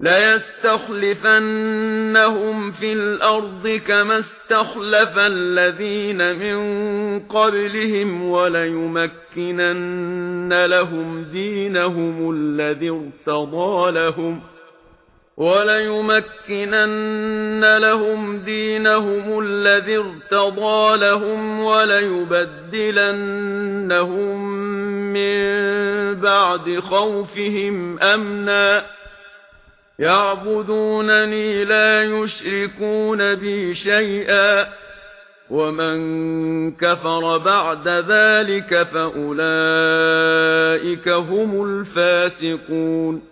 لا يستخلفنهم في الأرض كما استخلف الذين من قبلهم ولا يمكنن لهم دينهم الذي ارتضى لهم ولا يمكنن لهم دينهم الذي ارتضى لهم ولا يبدلنهم من بعد خوفهم امنا يَعْبُدُونَنِي لَا يُشْرِكُونَ بِي شَيْئًا وَمَن كَفَرَ بَعْدَ ذَلِكَ فَأُولَئِكَ هُمُ الْفَاسِقُونَ.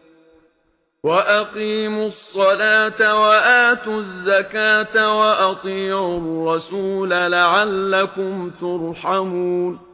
وَأَقِيمُوا الصَّلَاةَ وَآتُوا الزَّكَاةَ وَأَطِيعُوا الرَّسُولَ لَعَلَّكُمْ تُرْحَمُونَ.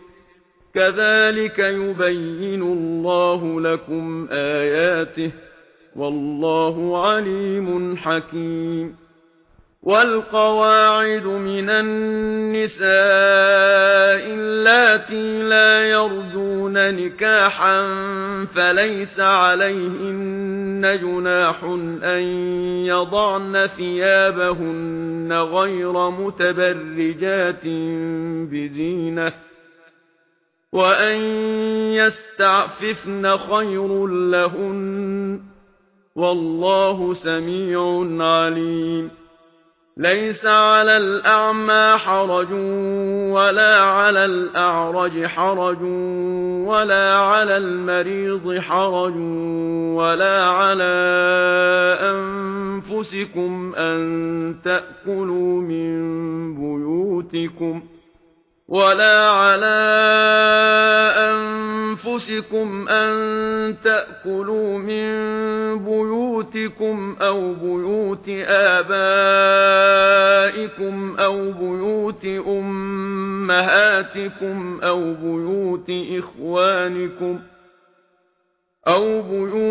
كذلك يبين الله لكم آياته والله عليم حكيم. والقواعد من النساء التي لا يرجون نكاحا فليس عليهن جناح أن يضعن ثيابهن غير متبرجات بزينة. وَأَن يَسْتَعْفِفْنَ خَيْرٌ لَّهُنَّ وَاللَّهُ سَمِيعٌ عَلِيمٌ. لَيْسَ عَلَى الْأَعْمَى حَرَجٌ وَلَا عَلَى الْأَعْرَجِ حَرَجٌ وَلَا عَلَى الْمَرِيضِ حَرَجٌ وَلَا عَلَى أَنفُسِكُمْ أَن تَأْكُلُوا مِن بُيُوتِكُمْ وَلَا عَلَى أَنفُسِكُمْ أَن تَأْكُلُوا مِن بُيُوتِكُمْ أَوْ بُيُوتِ آبَائِكُمْ أَوْ بُيُوتِ أُمَّهَاتِكُمْ أَوْ بُيُوتِ إِخْوَانِكُمْ أَوْ بُيُوتِ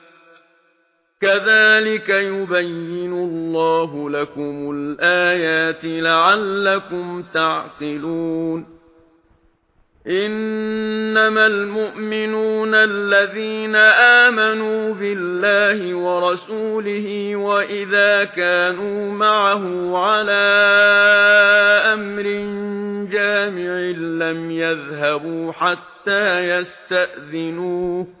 كَذَلِكَ يُبَيِّنُ اللَّهُ لَكُمُ الْآيَاتِ لَعَلَّكُمْ تَعْقِلُونَ إِنَّمَا الْمُؤْمِنُونَ الَّذِينَ آمَنُوا بِاللَّهِ وَرَسُولِهِ وَإِذَا كَانُوا مَعَهُ عَلَى أَمْرٍ جَامِعٍ لَّمْ يَذْهَبُوا حَتَّى يَسْتَأْذِنُوهُ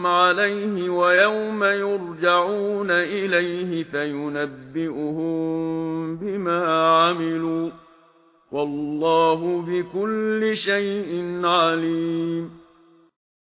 يَنصُرُهُمْ عَلَيْهِ وَيَوْمَ يُرْجَعُونَ إِلَيْهِ فَيُنَبِّئُهُم بِمَا عَمِلُوا وَاللَّهُ بِكُلِّ شَيْءٍ عَلِيمٌ